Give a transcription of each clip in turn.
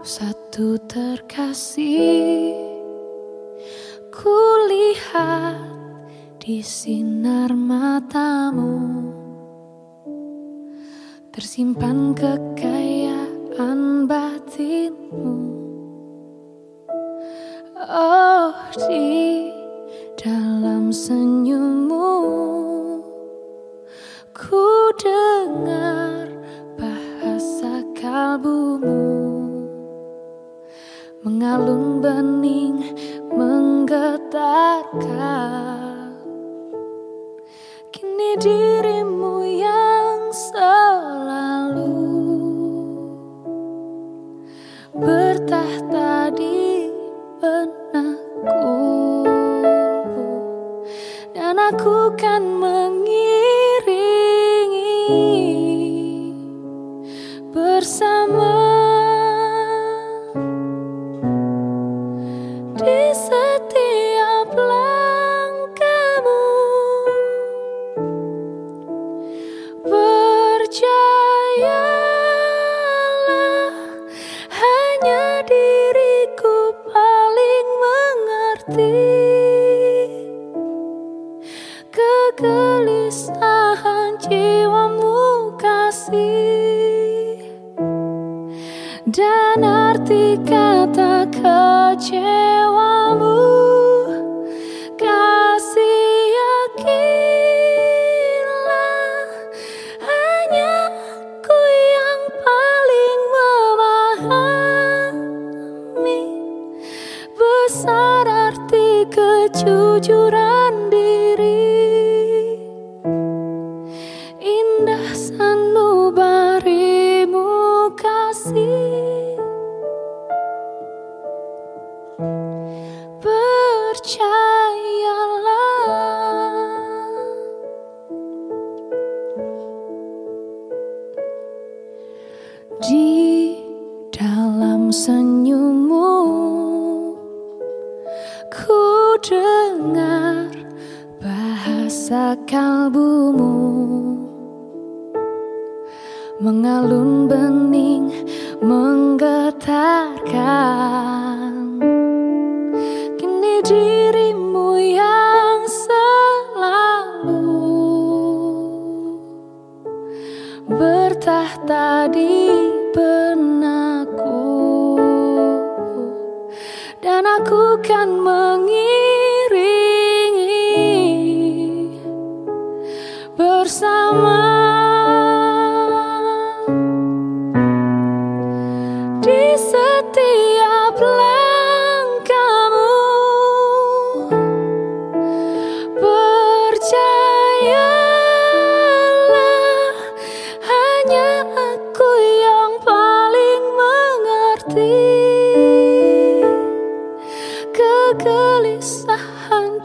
Satu terkasih Kulihat di sinar matamu. Tersimpan kekayaan Mengalun bening menggetarkan. Kini dirimu yang selalu Bertahta di benakku. Dan aku kan mengiringi Bersama dan arti kata kecewamu kasih yakinlah hanya aku yang paling memahami. Besar arti kejujuran senyummu. Ku dengar bahasa kalbumu. Mengalun bening menggetarkan aku kan mengiringi bersama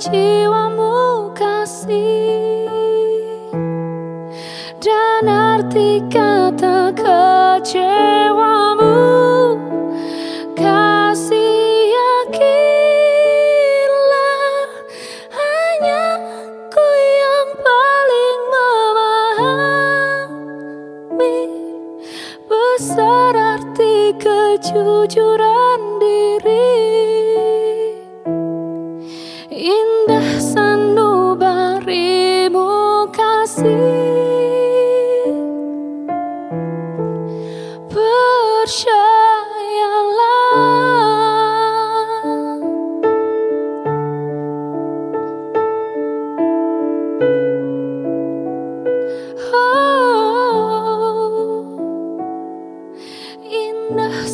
jiwamu kasih. Dan arti kata kecewamu kasih yakinlah hanya aku yang paling memahami. Besar arti kejujuran percayalah Oh, indah